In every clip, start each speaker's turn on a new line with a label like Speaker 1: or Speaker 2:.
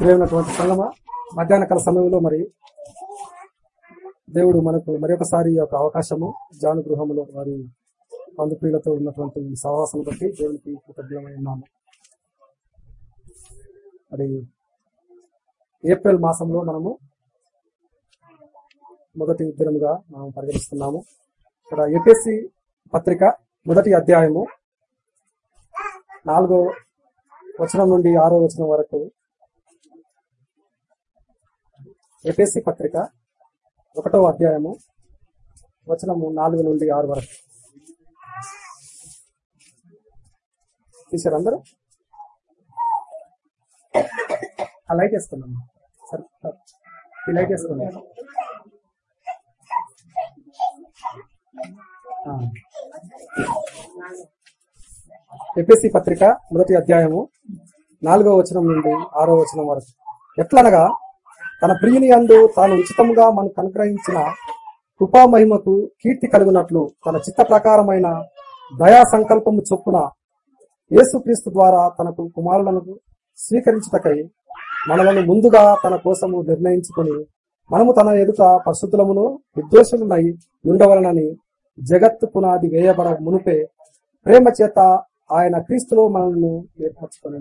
Speaker 1: ప్రియమైనటువంటి సంగమ. మధ్యాహ్న కాల సమయంలో మరి దేవుడు మనకు మరొకసారి ఒక యొక్క అవకాశము జాను గృహంలో వారి బంధుప్రియులతో ఉన్నటువంటి సహవాసం బట్టి దేవునికి కృతజ్ఞమై ఉన్నాము. మరి ఏప్రిల్ మాసంలో మనము మొదటి దినముగా మనం పరిగణిస్తున్నాము. ఇక్కడ ఏపీఎస్సి పత్రిక మొదటి అధ్యాయము నాలుగో వచనం నుండి ఆరో వచనం వరకు ఎఫ్ఎస్సి పత్రిక ఒకటో అధ్యాయము వచనము నాలుగు నుండి ఆరు వరకు. తీసారు అందరూ ఆ లైట్ వేసుకున్నాము సరే సరే. ఈ లైట్ వేసుకున్నాం ఎపిఎస్సి పత్రిక మొదటి అధ్యాయము నాలుగో వచనం నుండి ఆరో వచనం వరకు. ఎట్లనగా తన ప్రియుని అందు తాను ఉచితముగా మనకు అనుగ్రహించిన కృపామహిమకు కీర్తి కలుగునట్లు తన చిత్త ప్రకారమైన దయా సంకల్పము చొప్పున యేసుక్రీస్తు ద్వారా తనకు కుమారులను స్వీకరించుటకై మనలను ముందుగా తన కోసము నిర్ణయించుకొని మనము తన ఎదుట పరిశుద్ధులమును నిర్దోషులనై ఉండవలనని జగత్తు పునాది వేయబడ మునుపే ప్రేమ చేత ఆయన క్రీస్తులో మనల్ని ఏర్పరచుకుని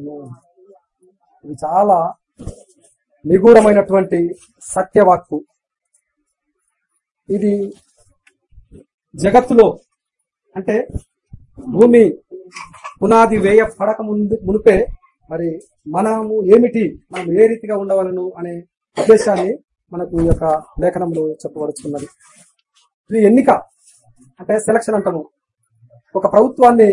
Speaker 1: ఇది చాలా నిగూఢమైనటువంటి సత్యవాక్కు. ఇది జగత్తులో అంటే భూమి పునాది వేయ పడక ముందు మునిపే మరి మనము ఏమిటి మనం ఏ రీతిగా ఉండవలను అనే ఉద్దేశాన్ని మనకు ఈ యొక్క లేఖనంలో చెప్పబడుతున్నది ఇది ఎన్నిక అంటే సెలక్షన్ అంటాము. ఒక ప్రభుత్వాన్ని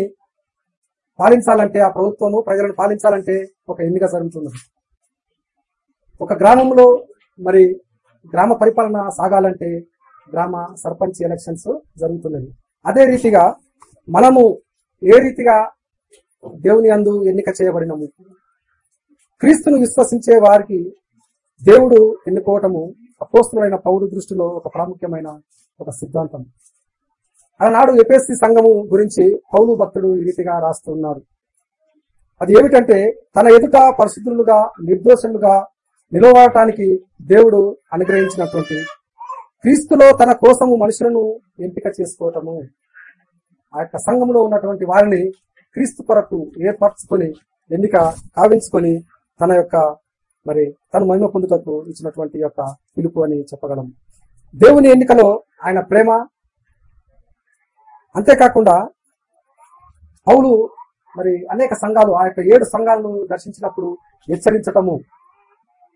Speaker 1: పాలించాలంటే ఆ ప్రభుత్వము ప్రజలను పాలించాలంటే ఒక ఎన్నిక జరుగుతున్నది. ఒక గ్రామంలో మరి గ్రామ పరిపాలన సాగాలంటే గ్రామ సర్పంచ్ ఎలక్షన్స్ జరుగుతున్నది అదే రీతిగా మనము ఏ రీతిగా దేవుని అందు ఎన్నిక చేయబడినము? క్రీస్తును విశ్వసించే వారికి దేవుడు ఎన్నుకోవటము అపోస్తులైన పౌరు దృష్టిలో ఒక ప్రాముఖ్యమైన ఒక సిద్ధాంతం. ఆనాడు ఎపిఎస్సి సంఘము గురించి పౌలు భక్తుడు ఈ రీతిగా రాస్తున్నాడు అది ఏమిటంటే తన ఎదుట పరిశుద్ధులుగా నిర్దోషులుగా నిలవటానికి దేవుడు అనుగ్రహించినటువంటి క్రీస్తులో తన కోసము మనుషులను ఎంపిక చేసుకోవటము ఆ యొక్క సంఘంలో ఉన్నటువంటి వారిని క్రీస్తు కొరకు ఏర్పరచుకొని ఎన్నిక కావించుకొని తన యొక్క మరి తన మహిమ పొందుటకు ఇచ్చినటువంటి యొక్క పిలుపు అని చెప్పగలం. దేవుని ఎన్నికలో ఆయన ప్రేమ అంతేకాకుండా పౌలు మరి అనేక సంఘాలు ఆ యొక్క ఏడు సంఘాలను దర్శించినప్పుడు హెచ్చరించటము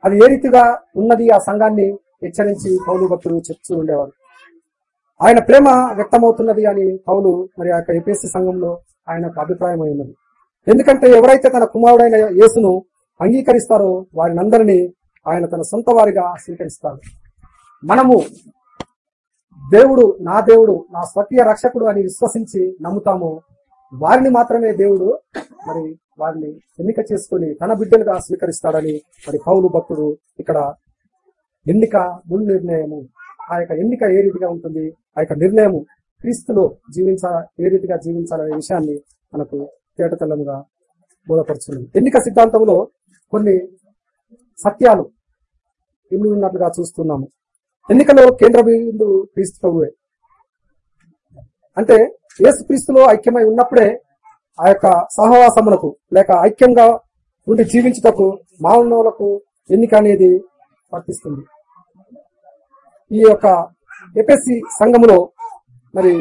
Speaker 1: అది ఏ రీతిగా ఉన్నది ఆ సంఘాన్ని హెచ్చరించి పౌలు భక్తులు చెప్తూ ఉండేవారు. ఆయన ప్రేమ వ్యక్తమవుతున్నది అని పౌలు మరి ఆ యొక్క ఎపిఎస్సి సంఘంలో ఆయనకు అభిప్రాయం అయి ఉన్నది. ఎందుకంటే ఎవరైతే తన కుమారుడైన యేసును అంగీకరిస్తారో వారినందరినీ ఆయన తన సొంత వారిగా స్వీకరిస్తారు మనము దేవుడు నా దేవుడు నా స్వకీయ రక్షకుడు అని విశ్వసించి నమ్ముతాము వారిని మాత్రమే దేవుడు మరి వారిని ఎన్నిక చేసుకొని తన బిడ్డలుగా స్వీకరిస్తాడని మరి పౌలు భక్తుడు ఇక్కడ ఎన్నిక మున్ నిర్ణయము. ఆ యొక్క ఎన్నిక ఏ రీతిగా ఉంటుంది? ఆ యొక్క నిర్ణయము క్రీస్తులో జీవించ ఏ రీతిగా జీవించాలనే విషయాన్ని మనకు తేటతెల్లముగా బోధపరుచున్నది ఎన్నిక సిద్ధాంతంలో కొన్ని సత్యాలు ఇమిడి ఉన్నట్లుగా చూస్తున్నాము. ఎన్నికలో కేంద్ర బిందు క్రీస్తు ప్రభువే. అంటే యేసు క్రీస్తులో ఐక్యమై ఉన్నప్పుడే ఆ యొక్క సహవాసములకు లేక ఐక్యంగా ఉండి జీవించుటకు మానవులకు ఎన్నిక అనేది వర్తిస్తుంది. ఈ యొక్క ఎపిఎస్సి సంఘములో మరి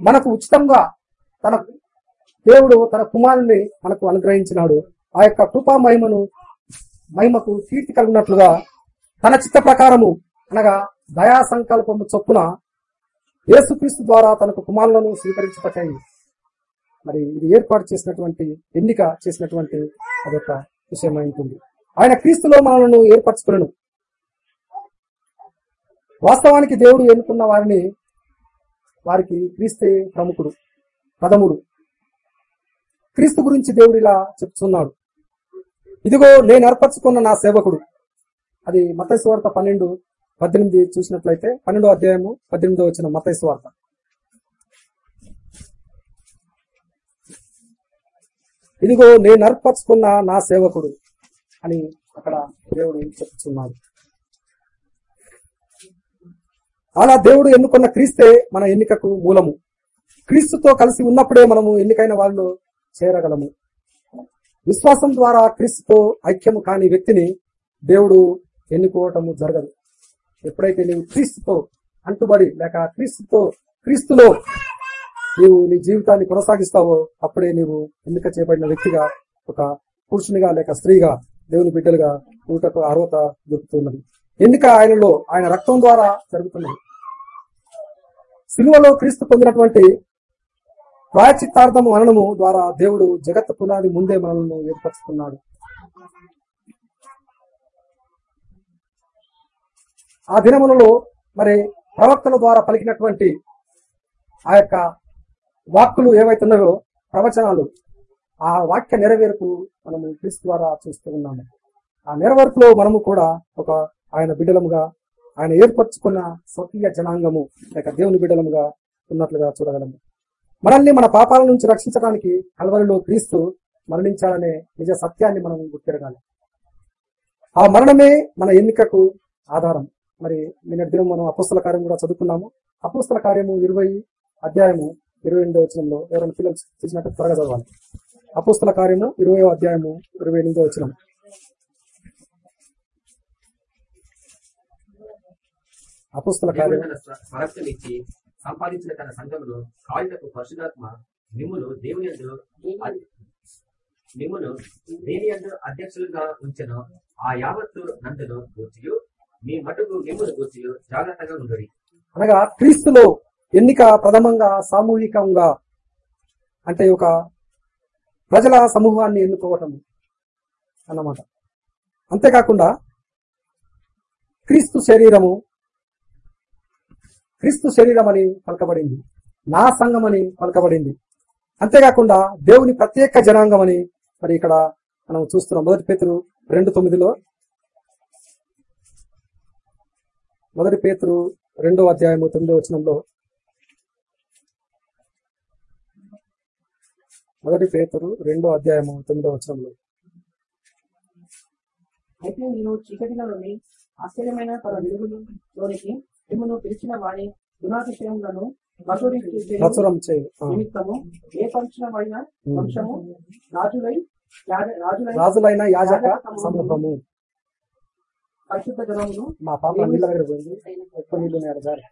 Speaker 1: మనకు ఉచితంగా తన దేవుడు తన కుమారుని మనకు అనుగ్రహించినాడు. ఆ యొక్క కృపా మహిమను మహిమకు కీర్తి కలిగినట్లుగా తన చిత్త ప్రకారము అనగా దయా సంకల్పము చొప్పున యేసుక్రీస్తు ద్వారా తనకు కుమారులను స్వీకరించటకై మరి ఇది ఏర్పాటు చేసినటువంటి ఎన్నిక చేసినటువంటి అదొక విషయమై ఉంటుంది. ఆయన క్రీస్తులో మనలను ఏర్పరచుకులను వాస్తవానికి దేవుడు ఎన్నుకున్న వారిని వారికి క్రీస్తే ప్రముఖుడు ప్రథముడు. క్రీస్తు గురించి దేవుడు ఇలా చెప్తున్నాడు. ఇదిగో నేను ఏర్పరచుకున్న నా సేవకుడు. అది మతైసు వార్త పన్నెండు పద్దెనిమిది చూసినట్లయితే పన్నెండో అధ్యాయము పద్దెనిమిదో వచ్చిన మతైసు వార్త. ఇదిగో నేను అర్పరచుకున్న నా సేవకుడు అని అక్కడ దేవుడు చెప్తున్నాడు. అలా దేవుడు ఎన్నుకున్న క్రీస్తే మన ఎన్నికకు మూలము. క్రీస్తుతో కలిసి ఉన్నప్పుడే మనము ఎన్నికైన వాళ్ళు చేరగలము. విశ్వాసం ద్వారా క్రీస్తుతో ఐక్యము కాని వ్యక్తిని దేవుడు ఎన్నుకోవటము జరగదు. ఎప్పుడైతే నీవు క్రీస్తుతో అంటుబడి లేక క్రీస్తుతో క్రీస్తులో నీవు నీ జీవితాన్ని కొనసాగిస్తావో అప్పుడే నీవు ఎన్నిక చేపడిన వ్యక్తిగా ఒక పురుషునిగా లేక స్త్రీగా దేవుని బిడ్డలుగా ఊటకు అర్హత దొరుకుతున్నది. ఎన్నిక ఆయనలో ఆయన రక్తం ద్వారా జరుగుతున్నది. సిలువలో క్రీస్తు పొందినటువంటి ప్రాయచిత్తార్థము మరణము ద్వారా దేవుడు జగత్ పునాది ముందే మనల్ని ఏర్పరచుకున్నాడు. ఆ దినములలో మరి ప్రవక్తల ద్వారా పలికినటువంటి ఆ యొక్క వాక్కులు ఏవైతున్నాయో ప్రవచనాలు ఆ వాక్య నెరవేర్పు మనము క్రీస్తు ద్వారా చూస్తూ ఉన్నాము. ఆ నెరవేర్పులో మనము కూడా ఒక ఆయన బిడ్డలముగా ఆయన ఏర్పరచుకున్న స్వకీయ జనాంగము లేక దేవుని బిడ్డలముగా ఉన్నట్లుగా చూడగలము. మనల్ని మన పాపాల నుంచి రక్షించడానికి కలవరిలో క్రీస్తు మరణించాలనే నిజ సత్యాన్ని మనం గుర్తిరగాలి. ఆ మరణమే మన ఎన్నికకు ఆధారం. మరి నిన్న దినం మనం అపుస్తల కార్యం కూడా చదువుకున్నాము. అపుస్తల కార్యము ఇరవై అధ్యాయము ఇరవై ఎనిమిదో వచనంలో ఎవరైనా పిల్లలు చూసినట్టు త్వరగా చదవాలి. అపుస్తల కార్యము ఇరవై అధ్యాయము ఇరవై ఎనిమిదో వచనం. అపుస్తల కార్యం
Speaker 2: సంపాదించిన తన సంఘమును కాళ్ళకు పరిశుధాత్మ మిమ్మును దేవుని అ- మిమ్మును దేని యందు అధ్యక్షులుగా ఉంచెను ఆ యావత్తు నందును గూర్చియు మీ మటుకు మిమ్మును గూర్చియు జాగ్రత్తగా ఉండడి.
Speaker 1: అనగా క్రీస్తులో ఎన్నిక ప్రథమంగా సామూహికంగా అంటే ఒక ప్రజల సమూహాన్ని ఎన్నుకోవటం అన్నమాట. అంతేకాకుండా క్రీస్తు శరీరము క్రీస్తు శరీరం అని పలకబడింది. నా సంఘం అని పలకబడింది. అంతేకాకుండా దేవుని ప్రత్యేక జనాంగం అని మరి ఇక్కడ మనం చూస్తున్నాం. మొదటి పేతురు రెండు తొమ్మిదిలో. మొదటి పేతురు రెండో అధ్యాయము తొమ్మిదో వచనంలో మొదటి పేతురు రెండో అధ్యాయము తొమ్మిదో వచనంలో.
Speaker 3: అయితే నేను చీకటిలోని ఆశ్చర్యమైన తన వెలుగులోనికి మిమ్మల్ని పిలిచిన వారి గుణాతిశయములను
Speaker 1: ప్రచురం చేయి.
Speaker 3: నిమిత్తము ఏ పంచమైన వంశము? రాజులై
Speaker 1: రాజులైన యాజక సమూహము.
Speaker 3: పరిశుద్ధ జనమును
Speaker 1: మా పాప నీళ్ళ దగ్గర పోయింది. ఎక్కువ నీళ్ళు ఉన్నాయి జాగ్రత్త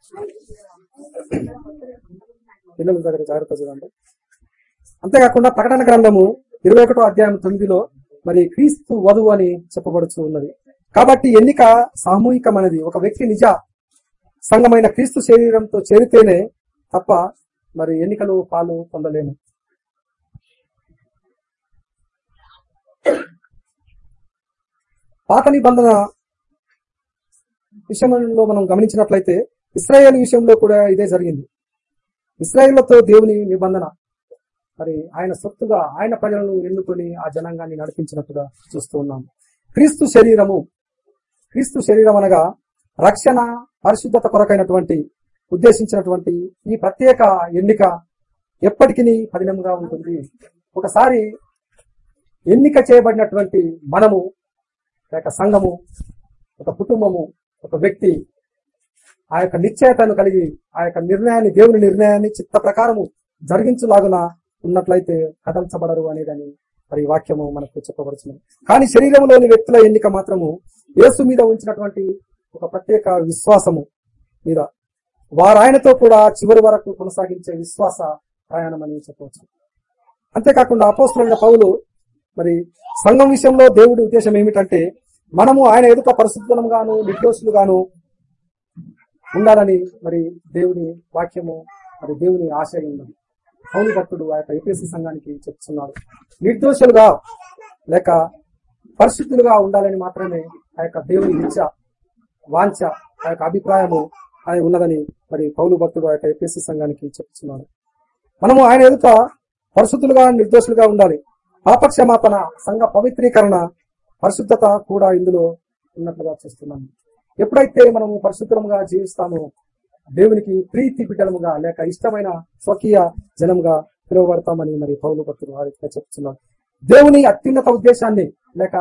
Speaker 1: పిల్లల దగ్గర జాగ్రత్త చూడండి. అంతేకాకుండా ప్రకటన గ్రంథము ఇరవై ఒకటో అధ్యాయం తొమ్మిదిలో మరి క్రీస్తు వధువు అని చెప్పబడుతూ ఉన్నది. కాబట్టి ఎన్నిక సామూహికమైనది. ఒక వ్యక్తి నిజ సంఘమైన క్రీస్తు శరీరంతో చేరితేనే తప్ప మరి ఎన్నికలు పాలు పొందలేము. పాత నిబంధన విషయంలో మనం గమనించినట్లయితే ఇస్రాయేల్ విషయంలో కూడా ఇదే జరిగింది. ఇస్రాయేళ్ళతో దేవుని నిబంధన. మరి ఆయన సొత్తుగా ఆయన ప్రజలను ఎన్నుకొని ఆ జనాంగాన్ని నడిపించినట్టుగా చూస్తూ ఉన్నాం. క్రీస్తు శరీరము క్రీస్తు శరీరం అనగా రక్షణ పరిశుద్ధత కొరకైనటువంటి ఉద్దేశించినటువంటి ఈ ప్రత్యేక ఎన్నిక ఎప్పటికీ కఠినంగా ఉంటుంది. ఒకసారి ఎన్నిక చేయబడినటువంటి మనము లేక సంఘము ఒక కుటుంబము ఒక వ్యక్తి ఆ యొక్క నిశ్చయతను కలిగి ఆ యొక్క నిర్ణయాన్ని దేవుని నిర్ణయాన్ని చిత్త ప్రకారము జరిగించులాగున ఉన్నట్లయితే కదల్చబడరు అనేదని మరి వాక్యము మనకు చెప్పబడుతుంది కానీ శరీరంలోని వ్యక్తుల ఎన్నిక మాత్రము యేసు మీద ఉంచినటువంటి ఒక ప్రత్యేక విశ్వాసము మీద. వారు ఆయనతో కూడా చివరి వరకు కొనసాగించే విశ్వాస ప్రయాణం అని చెప్పవచ్చు. అంతేకాకుండా అపోస్తులైన పౌలు మరి సంఘం విషయంలో దేవుడి ఉద్దేశం ఏమిటంటే మనము ఆయన ఎదుట పరిశుద్ధంగాను నిర్దోషులుగాను ఉండాలని మరి దేవుని వాక్యము మరి దేవుని ఆశయం ఉన్నది. పౌలు భక్తుడు ఆ యొక్క ఏపీఎస్సీ సంఘానికి చెప్తున్నాడు. నిర్దోషులుగా లేక పరిశుద్ధులుగా ఉండాలని మాత్రమే ఆ యొక్క దేవుని ఇచ్చ వాంఛ ఆ యొక్క అభిప్రాయము ఆయన ఉన్నదని మరి పౌలు భక్తుడు ఆ యొక్క ఏపీఎస్సీ సంఘానికి చెప్తున్నాడు. మనము ఆయన ఎదుట పరిశుద్ధులుగా నిర్దోషులుగా ఉండాలి. పాపక్షమాపణ సంఘ పవిత్రీకరణ పరిశుద్ధత కూడా ఇందులో ఉన్నట్లుగా చూస్తున్నాము. ఎప్పుడైతే మనము పరిశుద్ధంగా జీవిస్తామో దేవునికి ప్రీతి బిడ్డలముగా లేక ఇష్టమైన స్వకీయ జనముగా పిలువబడతామని మరి పౌలు భక్తులు వారిగా చెప్తున్నారు. దేవుని అత్యున్నత ఉద్దేశాన్ని లేక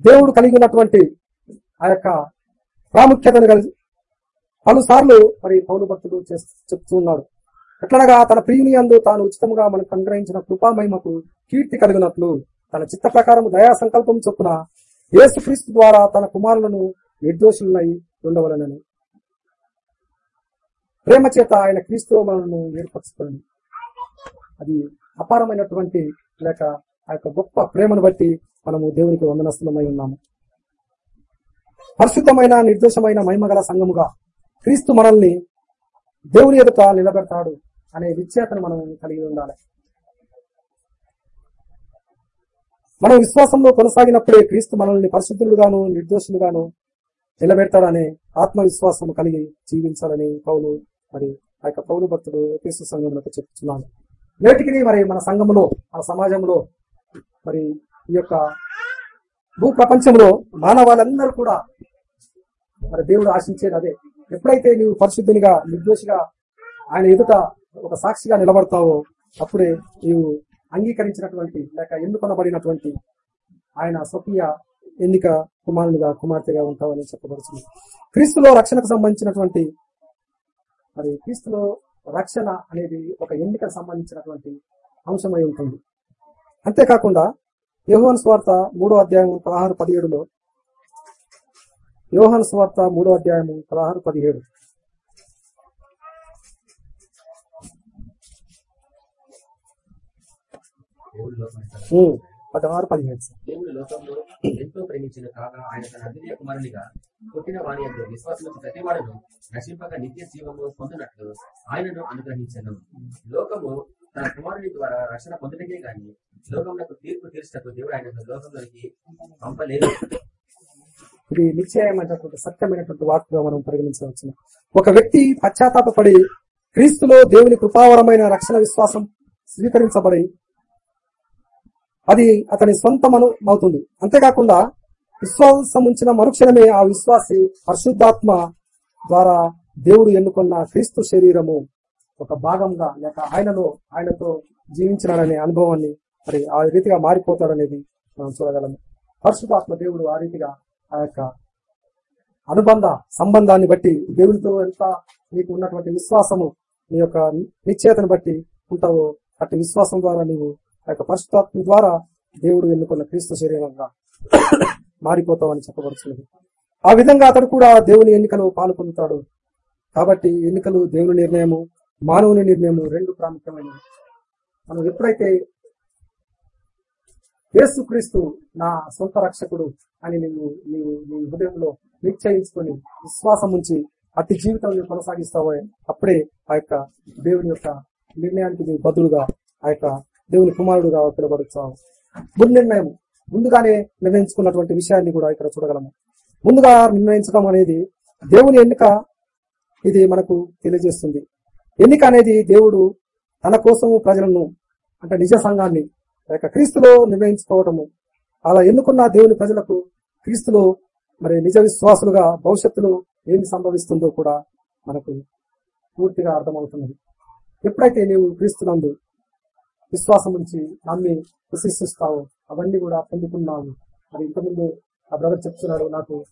Speaker 1: దేవుడు కలిగి ఉన్నటువంటి ఆ యొక్క ప్రాముఖ్యతను కలిసి పలుసార్లు మరి పౌరు భక్తుడు చెప్తున్నాడు ఎట్లనగా తన ప్రియుని అందు తాను ఉచితంగా మనకు అనుగ్రహించిన కృపామహిమకు కీర్తి కలిగినట్లు తన చిత్త ప్రకారం దయా సంకల్పం చొప్పున యేసుక్రీస్తు ద్వారా తన కుమారులను నిర్దోషులై ఉండవలనని ప్రేమ చేత ఆయన క్రీస్తు మనల్ని ఏర్పరచుకోండి అది అపారమైనటువంటి లేక ఆ యొక్క గొప్ప ప్రేమను బట్టి మనము దేవునికి వందనస్తులమై ఉన్నాము. పరిశుద్ధమైన నిర్దోషమైన మహిమగల సంఘముగా క్రీస్తు మనల్ని దేవుని ఎదుట నిలబెడతాడు అనే విచ్చేతను మనం కలిగి ఉండాలి. మనం విశ్వాసంలో కొనసాగినప్పుడే క్రీస్తు మనల్ని పరిశుద్ధులుగాను నిర్దోషులుగాను నిలబెడతాడనే ఆత్మవిశ్వాసం కలిగి జీవించాలని పౌలు మరి ఆ యొక్క పౌరు భక్తుడు క్రీస్తు సంఘంలో చెప్తున్నాను నేటికి మరి మన సంఘంలో మన సమాజంలో మరి ఈ యొక్క భూ ప్రపంచంలో మానవాళ్ళందరూ కూడా మరి దేవుడు ఆశించేది అదే. ఎప్పుడైతే నీవు పరిశుద్ధునిగా నిర్దోషిగా ఆయన ఎదుట ఒక సాక్షిగా నిలబడతావో అప్పుడే నీవు అంగీకరించినటువంటి లేక ఎన్నుకొనబడినటువంటి ఆయన స్వకీయ ఎన్నిక కుమారునిగా కుమార్తెగా ఉంటావని చెప్పబడుతుంది. క్రీస్తులో రక్షణకు సంబంధించినటువంటి మరి క్రీస్తులో రక్షణ అనేది ఒక ఎన్నికకు సంబంధించినటువంటి అంశమై ఉంటుంది. అంతేకాకుండా యోహాన్ స్వార్త మూడో అధ్యాయం పదహారు పదిహేడులో యోహాన్ స్వార్త మూడో అధ్యాయము పదహారు పదిహేడు. పదహారు పదిహేడు సార్.
Speaker 2: దేవుడు లోకంలో ఎంతో ప్రేమించిన కాగా ఆయన తన అద్వితీయ కుమారునిగా పుట్టిన వారి యొక్క విశ్వాసము ప్రతి వాడును నశింపక నిత్య జీవము పొందినట్లు ఆయనను అనుగ్రహించను. లోకము తన కుమారుని ద్వారా రక్షణ పొందడమే గాని లోకములకు తీర్పు తీర్చటకు దేవుడు ఆయన లోకంలోకి పంపలేదు.
Speaker 1: ఇది నిశ్చయమైనటువంటి సత్యమైనటువంటి వాక్కుగా మనం పరిగణించవచ్చు ఒక వ్యక్తి పశ్చాత్తాపడి క్రీస్తులో దేవుని కృపావరమైన రక్షణ విశ్వాసం స్వీకరించబడి అది అతని సొంతమను అవుతుంది అంతేకాకుండా విశ్వాసం ఉంచిన మరుక్షణమే ఆ విశ్వాసి పరిశుద్ధాత్మ ద్వారా దేవుడు ఎన్నుకున్న క్రీస్తు శరీరము ఒక భాగంగా లేక ఆయనలో ఆయనతో జీవించినాడనే అనుభవాన్ని మరి ఆ రీతిగా మారిపోతాడనేది మనం చూడగలము. పరిశుభాత్మ దేవుడు ఆ రీతిగా ఆ యొక్క అనుబంధ సంబంధాన్ని బట్టి దేవునితో ఎంత నీకు ఉన్నటువంటి విశ్వాసము నీ యొక్క నిశ్చేతను బట్టి ఉంటావో అట్టి విశ్వాసం ద్వారా నీవు ఆ యొక్క పరిశుద్ధాత్మ ద్వారా దేవుడు ఎన్నుకున్న క్రీస్తు శరీరంగా మారిపోతావని చెప్పబడుతున్నది ఆ విధంగా అతడు కూడా దేవుని ఎన్నికలో పాల్పొందుతాడు కాబట్టి ఎన్నికలు దేవుని నిర్ణయము మానవుని నిర్ణయము రెండు ప్రాముఖ్యమైనవి. మనం ఎప్పుడైతే యేసుక్రీస్తు నా సొంత రక్షకుడు అని నీవు నీవు నీ హృదయంలో నిశ్చయించుకొని విశ్వాసం ఉంచి అతి జీవితం నువ్వు కొనసాగిస్తావో అప్పుడే ఆ యొక్క దేవుని యొక్క నిర్ణయానికి నీవు బదులుగా ఆ యొక్క దేవుని కుమారుడుగా పిలువబడుతావు ముందు నిర్ణయం ముందుగానే నిర్ణయించుకున్నటువంటి విషయాన్ని కూడా ఇక్కడ చూడగలము. ముందుగా నిర్ణయించడం అనేది దేవుని ఎన్నిక ఇది మనకు తెలియజేస్తుంది. ఎన్నిక అనేది దేవుడు తన కోసము ప్రజలను అంటే నిజ సంఘాన్ని లేక క్రీస్తులో నిర్ణయించుకోవటము. అలా ఎన్నుకున్న దేవుని ప్రజలకు క్రీస్తులో మరి నిజ విశ్వాసులుగా భవిష్యత్తులో ఏమి సంభవిస్తుందో కూడా మనకు పూర్తిగా అర్థమవుతున్నది. ఎప్పుడైతే నీవు క్రీస్తునందు విశ్వాసం నుంచి నమ్మి విశ్వసిస్తావో. అవన్నీ కూడా పొందుకున్నావు. మరి ఇంతకుముందు ఆ బ్రదర్ చెప్తున్నాడు నాకు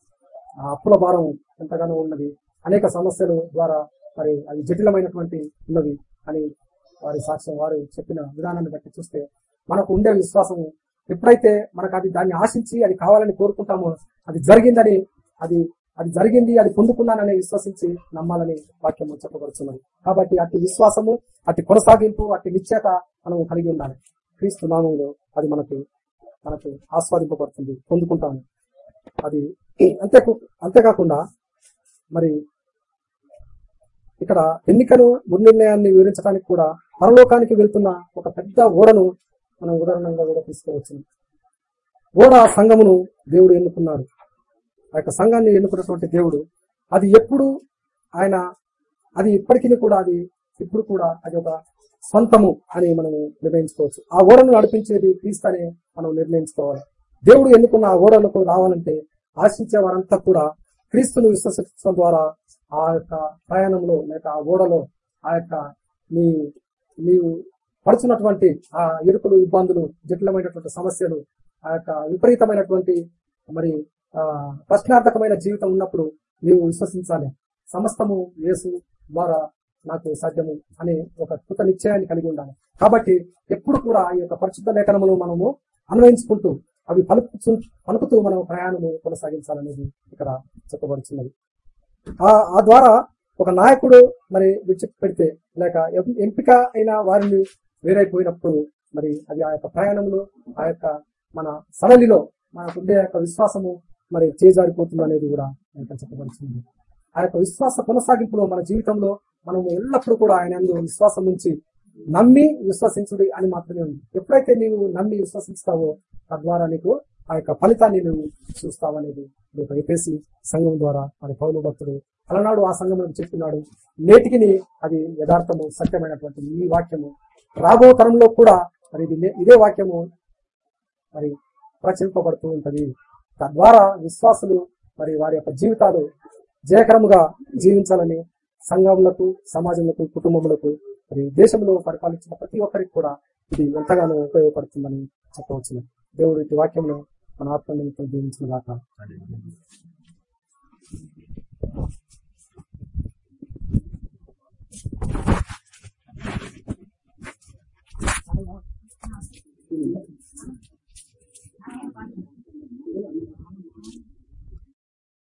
Speaker 1: ఆ అప్పుల భారం ఎంతగానో ఉన్నది. అనేక సమస్యల ద్వారా మరి అవి జటిలమైనటువంటి ఉన్నవి అని వారి సాక్ష్యం వారు చెప్పిన విధానాన్ని బట్టి చూస్తే మనకు ఉండే విశ్వాసము ఎప్పుడైతే మనకు అది దాన్ని ఆశించి అది కావాలని కోరుకుంటామో అది జరిగిందని అది అది జరిగింది అది పొందుకున్నానని విశ్వసించి నమ్మాలని వాక్యం చెప్పబడుతున్నది. కాబట్టి అట్టి విశ్వాసము అట్టి కొనసాగింపు అట్టి నిశ్చేత మనం కలిగి ఉండాలి. క్రీస్తు నామంలో అది మనకు మనకు ఆస్వాదింపబడుతుంది పొందుకుంటాము. అది అంతే అంతేకాకుండా మరి ఇక్కడ ఎన్నికను నిర్ణయాన్ని వివరించడానికి కూడా పరలోకానికి వెళ్తున్న ఒక పెద్ద ఓడను మనం ఉదాహరణంగా కూడా తీసుకోవచ్చు. ఓడ సంఘమును దేవుడు ఎన్నుకున్నాడు. ఆ యొక్క సంఘాన్ని ఎన్నుకున్నటువంటి దేవుడు అది ఎప్పుడు ఆయన అది ఇప్పటికీ కూడా అది ఇప్పుడు కూడా అది ఒక స్వంతము అని మనం నిర్ణయించుకోవచ్చు. ఆ ఓడను నడిపించేది క్రీస్తనే మనం నిర్ణయించుకోవాలి. దేవుడు ఎన్నుకున్న ఆ ఓడలకు రావాలంటే ఆశించే వారంతా కూడా క్రీస్తును విశ్వసించడం ద్వారా ఆ యొక్క ప్రయాణంలో లేక ఆ ఓడలో ఆ యొక్క నీ నీవు పడుతున్నటువంటి ఆ ఇరుకులు ఇబ్బందులు జటిలమైనటువంటి సమస్యలు ఆ యొక్క విపరీతమైనటువంటి మరి ఆ, ప్రశ్నార్థకమైన జీవితం ఉన్నప్పుడు నీవు విశ్వసించాలి. సమస్తము యేసు ద్వారా నాకు సాధ్యము అనే ఒక కృత నిశ్చయాన్ని కలిగి ఉండాలి. కాబట్టి ఎప్పుడు కూడా ఈ యొక్క పరిశుద్ధ లేఖనములు మనము అన్వయించుకుంటూ అవి పలుకు పలుకుతూ మనం ప్రయాణము కొనసాగించాలనేది ఇక్కడ చెప్పబడుతున్నది ఆ ద్వారా ఒక నాయకుడు మరి విడిచిపెడితే లేక ఎంపిక అయిన వారిని వేరైపోయినప్పుడు మరి అది ఆ యొక్క ప్రయాణంలో ఆ యొక్క మన సరళిలో మనకుండే యొక్క విశ్వాసము మరి చేజారిపోతుంది అనేది కూడా ఇక్కడ చెప్పబడుతుంది ఆ యొక్క విశ్వాస కొనసాగింపులో మన జీవితంలో మనము ఎల్లప్పుడూ కూడా ఆయన విశ్వాసం నుంచి నమ్మి విశ్వసించుడి అని మాత్రమే ఉంది. ఎప్పుడైతే నీవు నమ్మి విశ్వసిస్తావో తద్వారా నీకు ఆ యొక్క ఫలితాన్ని నువ్వు చూస్తావనేది నువ్వు యొక్క ఎపేసి సంఘం ద్వారా మరి పౌరు భక్తుడు అలనాడు ఆ సంఘంలో చెప్తున్నాడు. నేటికి అది యథార్థము సత్యమైనటువంటి ఈ వాక్యము. రాబో తరంలో కూడా మరి ఇది లే- ఇదే వాక్యము మరి ప్రచురింపబడుతూ ఉంటది. తద్వారా విశ్వాసులు మరి వారి యొక్క జీవితాలు జయకరముగా జీవించాలని సంఘములకు సమాజములకు కుటుంబములకు మరియు దేశంలో పరిపాలించిన ప్రతి ఒక్కరికి కూడా ఇది ఎంతగానో ఉపయోగపడుతుందని చెప్పవచ్చు దేవుడు ఇటు వాక్యంలో మన ఆత్మ నిమిత్తం జీవించిన దాకా